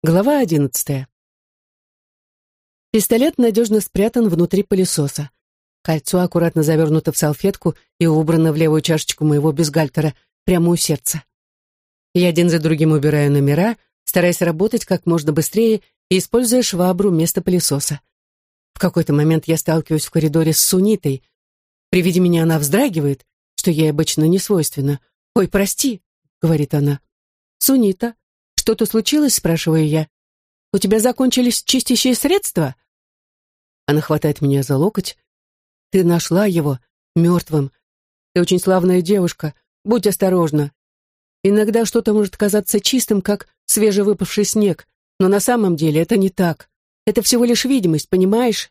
Глава одиннадцатая. Пистолет надежно спрятан внутри пылесоса. Кольцо аккуратно завернуто в салфетку и убрано в левую чашечку моего бюстгальтера, прямо у сердца. Я один за другим убираю номера, стараясь работать как можно быстрее и используя швабру вместо пылесоса. В какой-то момент я сталкиваюсь в коридоре с Сунитой. При виде меня она вздрагивает, что ей обычно не свойственно. «Ой, прости», — говорит она. «Сунита, «Что-то случилось?» — спрашиваю я. «У тебя закончились чистящие средства?» Она хватает меня за локоть. «Ты нашла его мертвым. Ты очень славная девушка. Будь осторожна. Иногда что-то может казаться чистым, как свежевыпавший снег, но на самом деле это не так. Это всего лишь видимость, понимаешь?»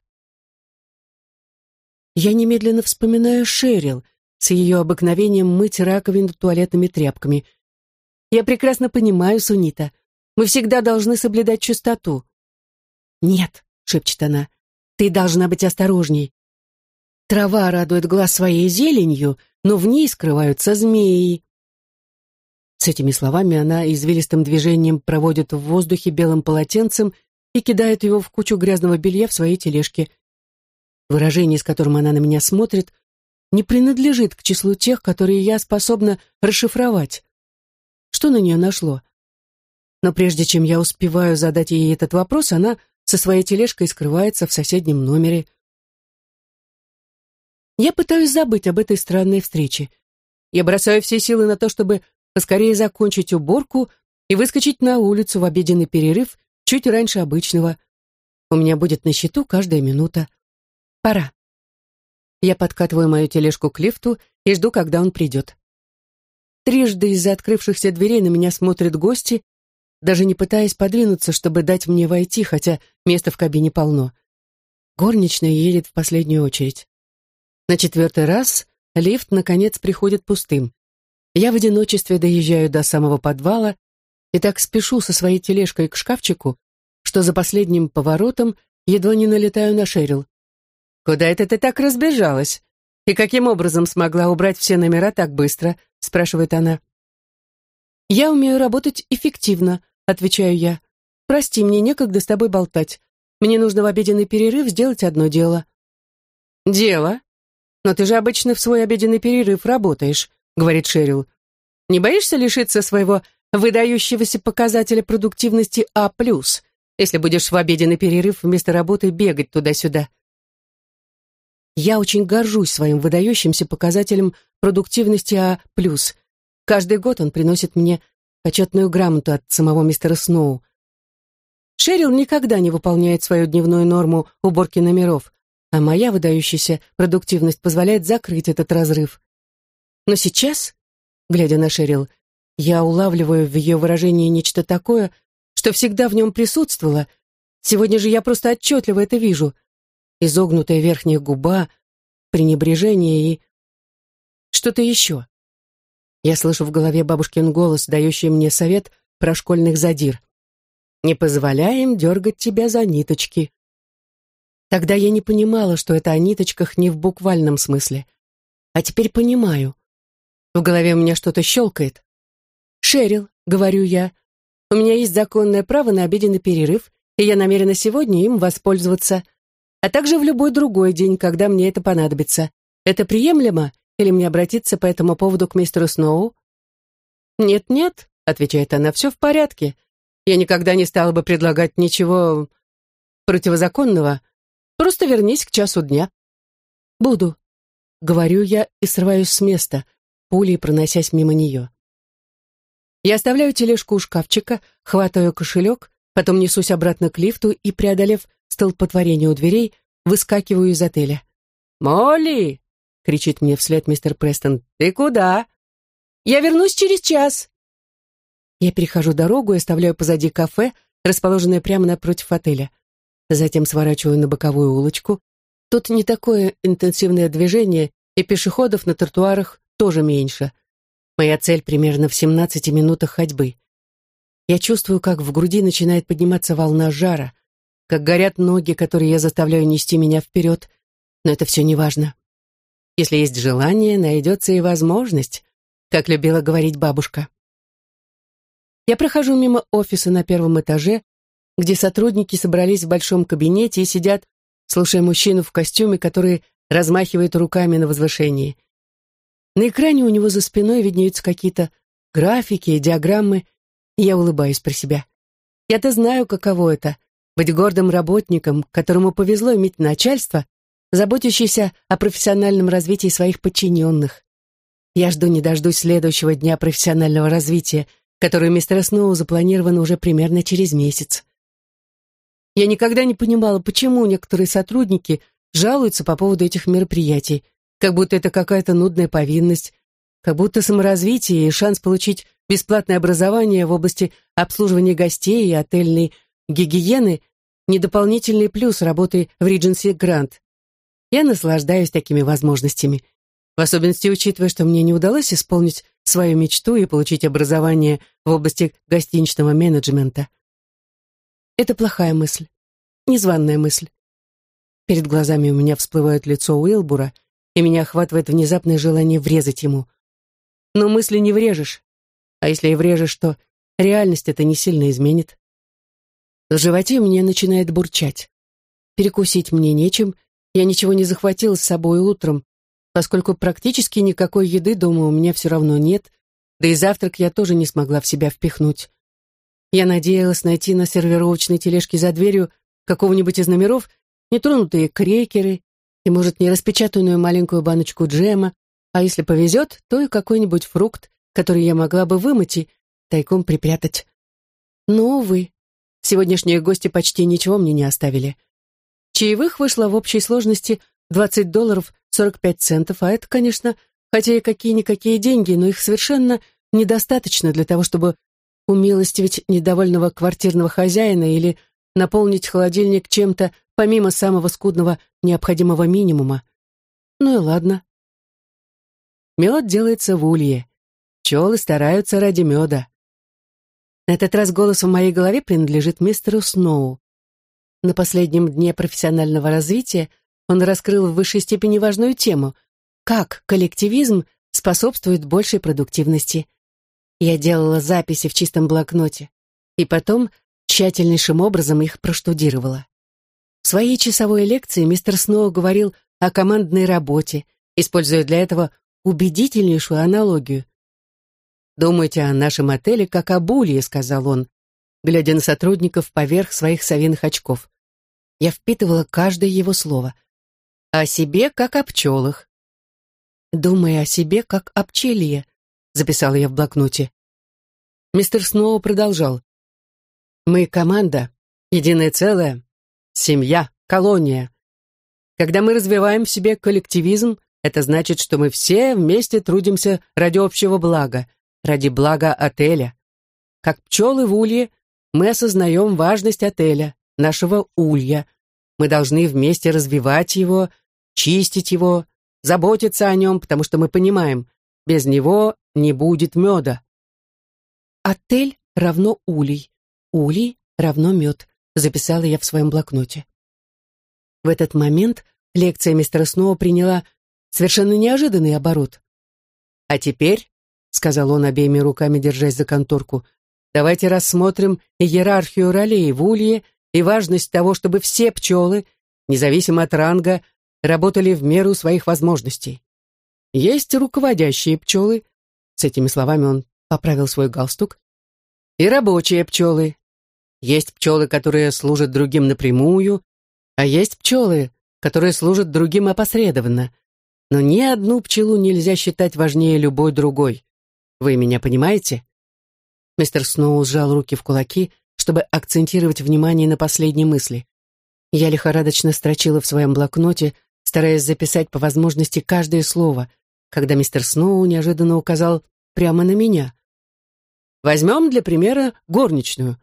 Я немедленно вспоминаю Шерил с ее обыкновением мыть раковину туалетными тряпками — я прекрасно понимаю, Сунита. Мы всегда должны соблюдать чистоту. Нет, шепчет она, ты должна быть осторожней. Трава радует глаз своей зеленью, но в ней скрываются змеи. С этими словами она извилистым движением проводит в воздухе белым полотенцем и кидает его в кучу грязного белья в своей тележке. Выражение, с которым она на меня смотрит, не принадлежит к числу тех, которые я способна расшифровать. Что на нее нашло? Но прежде чем я успеваю задать ей этот вопрос, она со своей тележкой скрывается в соседнем номере. Я пытаюсь забыть об этой странной встрече. Я бросаю все силы на то, чтобы поскорее закончить уборку и выскочить на улицу в обеденный перерыв чуть раньше обычного. У меня будет на счету каждая минута. Пора. Я подкатываю мою тележку к лифту и жду, когда он придет. Трижды из-за открывшихся дверей на меня смотрят гости, даже не пытаясь подвинуться, чтобы дать мне войти, хотя места в кабине полно. Горничная едет в последнюю очередь. На четвертый раз лифт, наконец, приходит пустым. Я в одиночестве доезжаю до самого подвала и так спешу со своей тележкой к шкафчику, что за последним поворотом едва не налетаю на Шерил. «Куда это ты так разбежалась? И каким образом смогла убрать все номера так быстро?» — спрашивает она. «Я умею работать эффективно», — отвечаю я. «Прости, мне некогда с тобой болтать. Мне нужно в обеденный перерыв сделать одно дело». «Дело? Но ты же обычно в свой обеденный перерыв работаешь», — говорит Шерил. «Не боишься лишиться своего выдающегося показателя продуктивности А+, если будешь в обеденный перерыв вместо работы бегать туда-сюда?» Я очень горжусь своим выдающимся показателем продуктивности А+. Каждый год он приносит мне почетную грамоту от самого мистера Сноу. Шерил никогда не выполняет свою дневную норму уборки номеров, а моя выдающаяся продуктивность позволяет закрыть этот разрыв. Но сейчас, глядя на Шерил, я улавливаю в ее выражении нечто такое, что всегда в нем присутствовало. Сегодня же я просто отчетливо это вижу — изогнутая верхняя губа, пренебрежение и... что-то еще. Я слышу в голове бабушкин голос, дающий мне совет про школьных задир. «Не позволяем дергать тебя за ниточки». Тогда я не понимала, что это о ниточках не в буквальном смысле. А теперь понимаю. В голове у меня что-то щелкает. «Шерил», — говорю я, — «у меня есть законное право на обеденный перерыв, и я намерена сегодня им воспользоваться» а также в любой другой день, когда мне это понадобится. Это приемлемо? Или мне обратиться по этому поводу к мистеру Сноу? «Нет-нет», — отвечает она, — «все в порядке. Я никогда не стала бы предлагать ничего противозаконного. Просто вернись к часу дня». «Буду», — говорю я и срываюсь с места, пулей проносясь мимо нее. Я оставляю тележку у шкафчика, хватаю кошелек, потом несусь обратно к лифту и, преодолев столпотворение у дверей, выскакиваю из отеля. «Молли!» — кричит мне вслед мистер Престон. «Ты куда?» «Я вернусь через час!» Я перехожу дорогу и оставляю позади кафе, расположенное прямо напротив отеля. Затем сворачиваю на боковую улочку. Тут не такое интенсивное движение, и пешеходов на тротуарах тоже меньше. Моя цель примерно в 17 минутах ходьбы. Я чувствую, как в груди начинает подниматься волна жара как горят ноги, которые я заставляю нести меня вперед, но это все не важно. Если есть желание, найдется и возможность, как любила говорить бабушка. Я прохожу мимо офиса на первом этаже, где сотрудники собрались в большом кабинете и сидят, слушая мужчину в костюме, который размахивает руками на возвышении. На экране у него за спиной виднеются какие-то графики и диаграммы, и я улыбаюсь про себя. Я-то знаю, каково это — быть гордым работником, которому повезло иметь начальство, заботящееся о профессиональном развитии своих подчиненных. Я жду не дождусь следующего дня профессионального развития, который у мистера Сноу запланирован уже примерно через месяц. Я никогда не понимала, почему некоторые сотрудники жалуются по поводу этих мероприятий, как будто это какая-то нудная повинность, как будто саморазвитие и шанс получить бесплатное образование в области обслуживания гостей и отельной гигиены не дополнительный плюс работы в Regency Грант. Я наслаждаюсь такими возможностями, в особенности учитывая, что мне не удалось исполнить свою мечту и получить образование в области гостиничного менеджмента. Это плохая мысль. Незваная мысль. Перед глазами у меня всплывает лицо Уилбура, и меня охватывает внезапное желание врезать ему. Но мысли не врежешь. А если и врежешь, то реальность это не сильно изменит. В животе мне начинает бурчать. Перекусить мне нечем, я ничего не захватил с собой утром, поскольку практически никакой еды дома у меня все равно нет, да и завтрак я тоже не смогла в себя впихнуть. Я надеялась найти на сервировочной тележке за дверью какого-нибудь из номеров нетронутые крекеры и, может, не распечатанную маленькую баночку джема, а если повезет, то и какой-нибудь фрукт, который я могла бы вымыть и тайком припрятать. Но, увы, сегодняшние гости почти ничего мне не оставили. Чаевых вышло в общей сложности 20 долларов 45 центов, а это, конечно, хотя и какие-никакие деньги, но их совершенно недостаточно для того, чтобы умилостивить недовольного квартирного хозяина или наполнить холодильник чем-то помимо самого скудного необходимого минимума. Ну и ладно. Мед делается в улье. Пчелы стараются ради меда. На этот раз голос в моей голове принадлежит мистеру Сноу. На последнем дне профессионального развития он раскрыл в высшей степени важную тему — как коллективизм способствует большей продуктивности. Я делала записи в чистом блокноте, и потом тщательнейшим образом их проштудировала. В своей часовой лекции мистер Сноу говорил о командной работе, используя для этого убедительнейшую аналогию. «Думайте о нашем отеле как о булье», — сказал он, глядя на сотрудников поверх своих совиных очков. Я впитывала каждое его слово. «О себе как о пчелах». «Думай о себе как о пчеле», — записала я в блокноте. Мистер Сноу продолжал. Мы команда, единое целое, семья, колония. Когда мы развиваем в себе коллективизм, это значит, что мы все вместе трудимся ради общего блага, ради блага отеля. Как пчелы в улье, мы осознаем важность отеля, нашего улья. Мы должны вместе развивать его, чистить его, заботиться о нем, потому что мы понимаем, без него не будет меда. Отель равно улей. Улей равно мед, записала я в своем блокноте. В этот момент лекция мистера Сноу приняла совершенно неожиданный оборот. «А теперь», — сказал он обеими руками, держась за конторку, «давайте рассмотрим иерархию ролей в улье и важность того, чтобы все пчелы, независимо от ранга, работали в меру своих возможностей. Есть руководящие пчелы, с этими словами он поправил свой галстук, и рабочие пчелы. Есть пчелы, которые служат другим напрямую, а есть пчелы, которые служат другим опосредованно. Но ни одну пчелу нельзя считать важнее любой другой. Вы меня понимаете? Мистер Сноу сжал руки в кулаки, чтобы акцентировать внимание на последней мысли. Я лихорадочно строчила в своем блокноте, стараясь записать по возможности каждое слово, когда мистер Сноу неожиданно указал прямо на меня. Возьмем для примера горничную.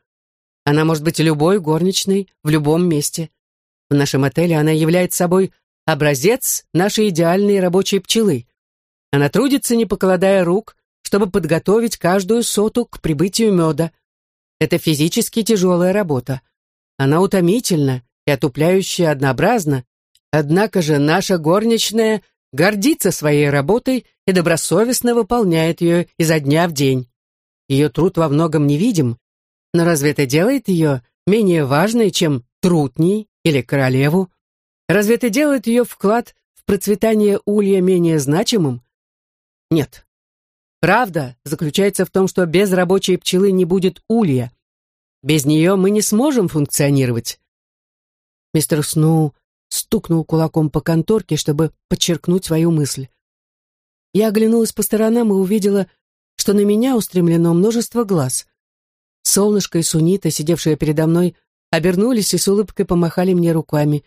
Она может быть любой горничной в любом месте. В нашем отеле она является собой образец нашей идеальной рабочей пчелы. Она трудится, не покладая рук, чтобы подготовить каждую соту к прибытию меда. Это физически тяжелая работа. Она утомительна и отупляющая однообразна, однако же наша горничная гордится своей работой и добросовестно выполняет ее изо дня в день. Ее труд во многом невидим, но разве это делает ее менее важной, чем трутней или королеву? Разве это делает ее вклад в процветание улья менее значимым? Нет. Правда заключается в том, что без рабочей пчелы не будет улья. Без нее мы не сможем функционировать. Мистер Сноу стукнул кулаком по конторке, чтобы подчеркнуть свою мысль. Я оглянулась по сторонам и увидела, что на меня устремлено множество глаз. Солнышко и Сунита, сидевшие передо мной, обернулись и с улыбкой помахали мне руками.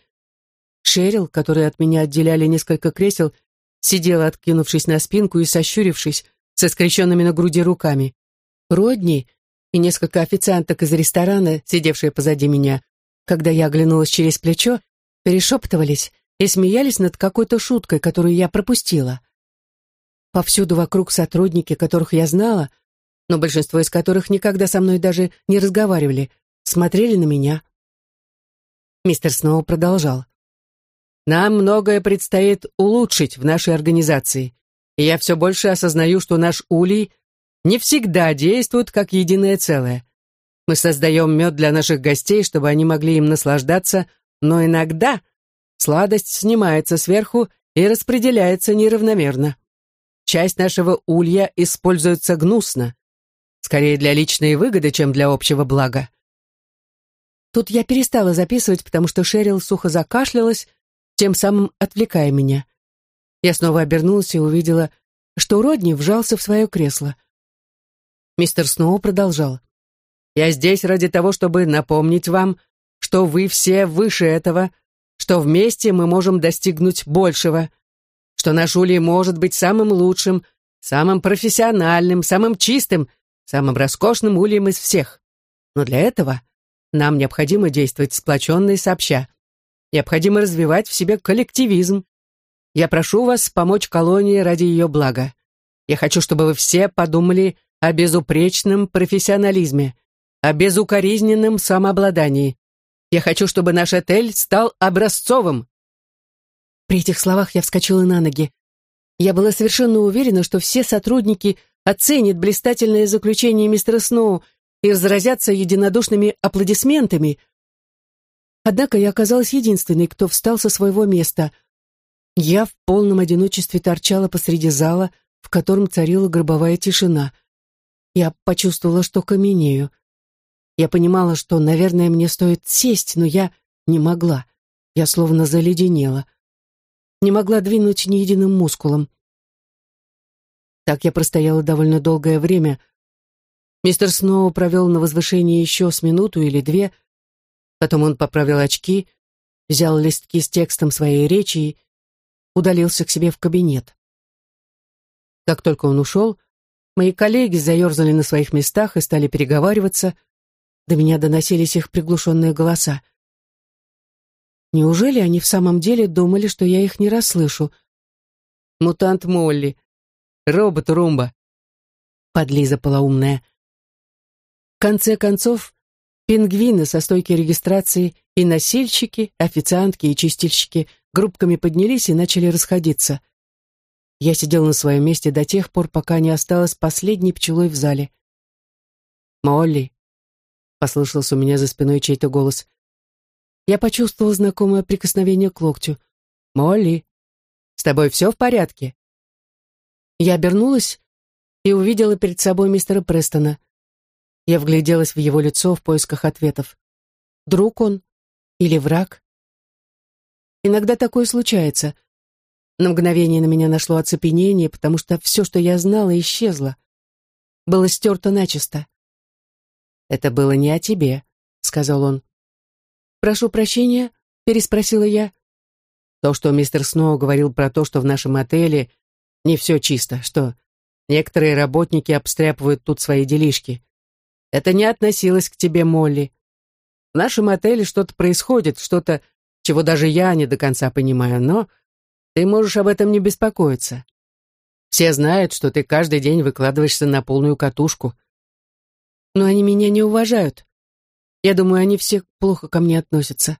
Шерил, которые от меня отделяли несколько кресел, сидела, откинувшись на спинку и сощурившись, со скрещенными на груди руками. Родни и несколько официанток из ресторана, сидевшие позади меня, когда я оглянулась через плечо, перешептывались и смеялись над какой-то шуткой, которую я пропустила. Повсюду вокруг сотрудники, которых я знала, но большинство из которых никогда со мной даже не разговаривали, смотрели на меня. Мистер Сноу продолжал. «Нам многое предстоит улучшить в нашей организации, и я все больше осознаю, что наш улей не всегда действует как единое целое. Мы создаем мед для наших гостей, чтобы они могли им наслаждаться, но иногда сладость снимается сверху и распределяется неравномерно. Часть нашего улья используется гнусно, скорее для личной выгоды, чем для общего блага. Тут я перестала записывать, потому что Шерил сухо закашлялась, тем самым отвлекая меня. Я снова обернулась и увидела, что Родни вжался в свое кресло. Мистер Сноу продолжал. «Я здесь ради того, чтобы напомнить вам, что вы все выше этого, что вместе мы можем достигнуть большего, что наш Улей может быть самым лучшим, самым профессиональным, самым чистым, самым роскошным ульем из всех. Но для этого нам необходимо действовать сплоченно и сообща. Необходимо развивать в себе коллективизм. Я прошу вас помочь колонии ради ее блага. Я хочу, чтобы вы все подумали о безупречном профессионализме, о безукоризненном самообладании. Я хочу, чтобы наш отель стал образцовым. При этих словах я вскочила на ноги. Я была совершенно уверена, что все сотрудники оценят блистательное заключение мистера Сноу и разразятся единодушными аплодисментами. Однако я оказалась единственной, кто встал со своего места. Я в полном одиночестве торчала посреди зала, в котором царила гробовая тишина. Я почувствовала, что каменею. Я понимала, что, наверное, мне стоит сесть, но я не могла. Я словно заледенела не могла двинуть ни единым мускулом. Так я простояла довольно долгое время. Мистер Сноу провел на возвышении еще с минуту или две, потом он поправил очки, взял листки с текстом своей речи и удалился к себе в кабинет. Как только он ушел, мои коллеги заерзали на своих местах и стали переговариваться, до меня доносились их приглушенные голоса — Неужели они в самом деле думали, что я их не расслышу? Мутант Молли. Робот Румба. Подлиза полоумная. В конце концов, пингвины со стойки регистрации и носильщики, официантки и чистильщики группками поднялись и начали расходиться. Я сидел на своем месте до тех пор, пока не осталась последней пчелой в зале. «Молли», — послышался у меня за спиной чей-то голос, я почувствовал знакомое прикосновение к локтю. «Молли, с тобой все в порядке?» Я обернулась и увидела перед собой мистера Престона. Я вгляделась в его лицо в поисках ответов. Друг он или враг? Иногда такое случается. На мгновение на меня нашло оцепенение, потому что все, что я знала, исчезло. Было стерто начисто. «Это было не о тебе», — сказал он. «Прошу прощения?» — переспросила я. То, что мистер Сноу говорил про то, что в нашем отеле не все чисто, что некоторые работники обстряпывают тут свои делишки. Это не относилось к тебе, Молли. В нашем отеле что-то происходит, что-то, чего даже я не до конца понимаю, но ты можешь об этом не беспокоиться. Все знают, что ты каждый день выкладываешься на полную катушку. Но они меня не уважают. Я думаю, они все плохо ко мне относятся.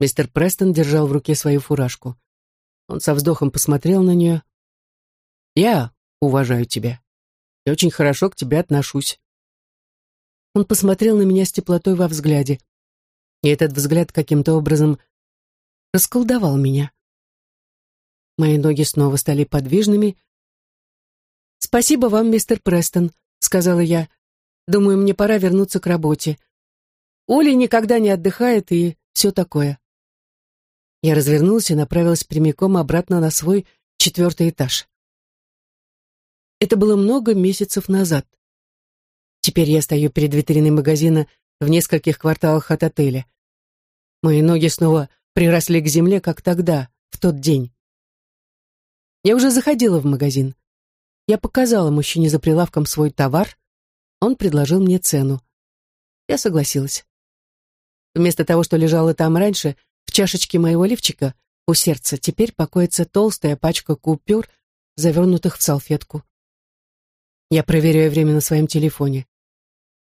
Мистер Престон держал в руке свою фуражку. Он со вздохом посмотрел на нее. «Я уважаю тебя. Я очень хорошо к тебе отношусь. Он посмотрел на меня с теплотой во взгляде. И этот взгляд каким-то образом расколдовал меня. Мои ноги снова стали подвижными. «Спасибо вам, мистер Престон», — сказала я. «Думаю, мне пора вернуться к работе. Оля никогда не отдыхает и все такое». Я развернулась и направилась прямиком обратно на свой четвертый этаж. Это было много месяцев назад. Теперь я стою перед витриной магазина в нескольких кварталах от отеля. Мои ноги снова приросли к земле, как тогда, в тот день. Я уже заходила в магазин. Я показала мужчине за прилавком свой товар. Он предложил мне цену. Я согласилась. Вместо того, что лежало там раньше, в чашечке моего лифчика у сердца теперь покоится толстая пачка купюр, завернутых в салфетку. Я проверяю время на своем телефоне.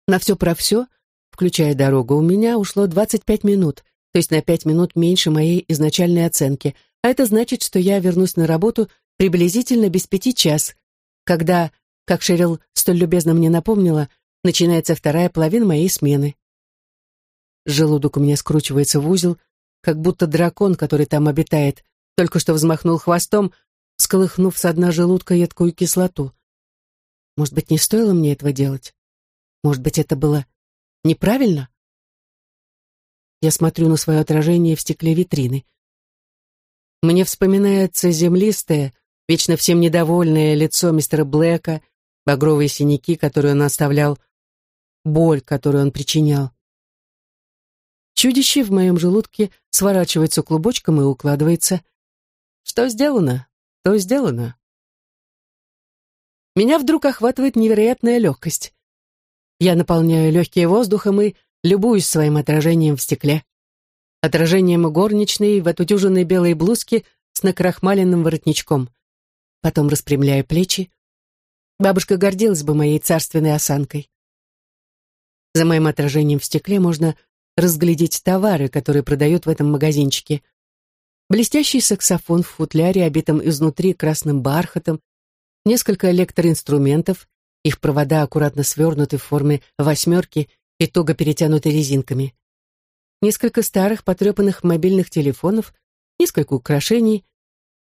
На все про все, включая дорогу, у меня ушло 25 минут, то есть на 5 минут меньше моей изначальной оценки, а это значит, что я вернусь на работу приблизительно без пяти час, когда, как Шерил столь любезно мне напомнила, начинается вторая половина моей смены. Желудок у меня скручивается в узел, как будто дракон, который там обитает, только что взмахнул хвостом, сколыхнув с дна желудка едкую кислоту. Может быть, не стоило мне этого делать? Может быть, это было неправильно? Я смотрю на свое отражение в стекле витрины. Мне вспоминается землистое, вечно всем недовольное лицо мистера Блэка, багровые синяки, которые он оставлял, боль, которую он причинял. Чудище в моем желудке сворачивается клубочком и укладывается. Что сделано, то сделано. Меня вдруг охватывает невероятная легкость. Я наполняю легкие воздухом и любуюсь своим отражением в стекле. Отражением горничной в отутюженной белой блузке с накрахмаленным воротничком. Потом распрямляю плечи. Бабушка гордилась бы моей царственной осанкой. За моим отражением в стекле можно разглядеть товары, которые продают в этом магазинчике. Блестящий саксофон в футляре, обитом изнутри красным бархатом, несколько электроинструментов, их провода аккуратно свернуты в форме восьмерки и туго перетянуты резинками. Несколько старых потрепанных мобильных телефонов, несколько украшений.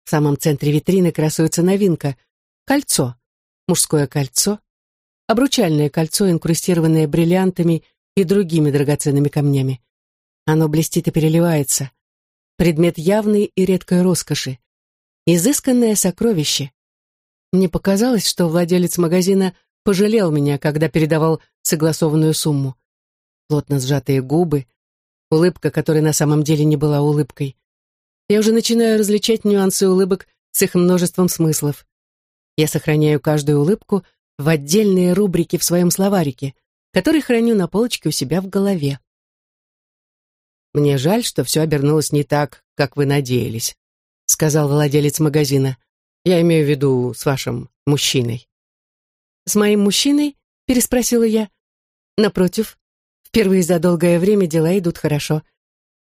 В самом центре витрины красуется новинка — кольцо, мужское кольцо, обручальное кольцо, инкрустированное бриллиантами и другими драгоценными камнями. Оно блестит и переливается. Предмет явной и редкой роскоши. Изысканное сокровище. Мне показалось, что владелец магазина пожалел меня, когда передавал согласованную сумму. Плотно сжатые губы, улыбка, которая на самом деле не была улыбкой. Я уже начинаю различать нюансы улыбок с их множеством смыслов. Я сохраняю каждую улыбку в отдельные рубрики в своем словарике, который храню на полочке у себя в голове. «Мне жаль, что все обернулось не так, как вы надеялись», сказал владелец магазина. «Я имею в виду с вашим мужчиной». «С моим мужчиной?» переспросила я. «Напротив, впервые за долгое время дела идут хорошо.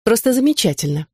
Просто замечательно».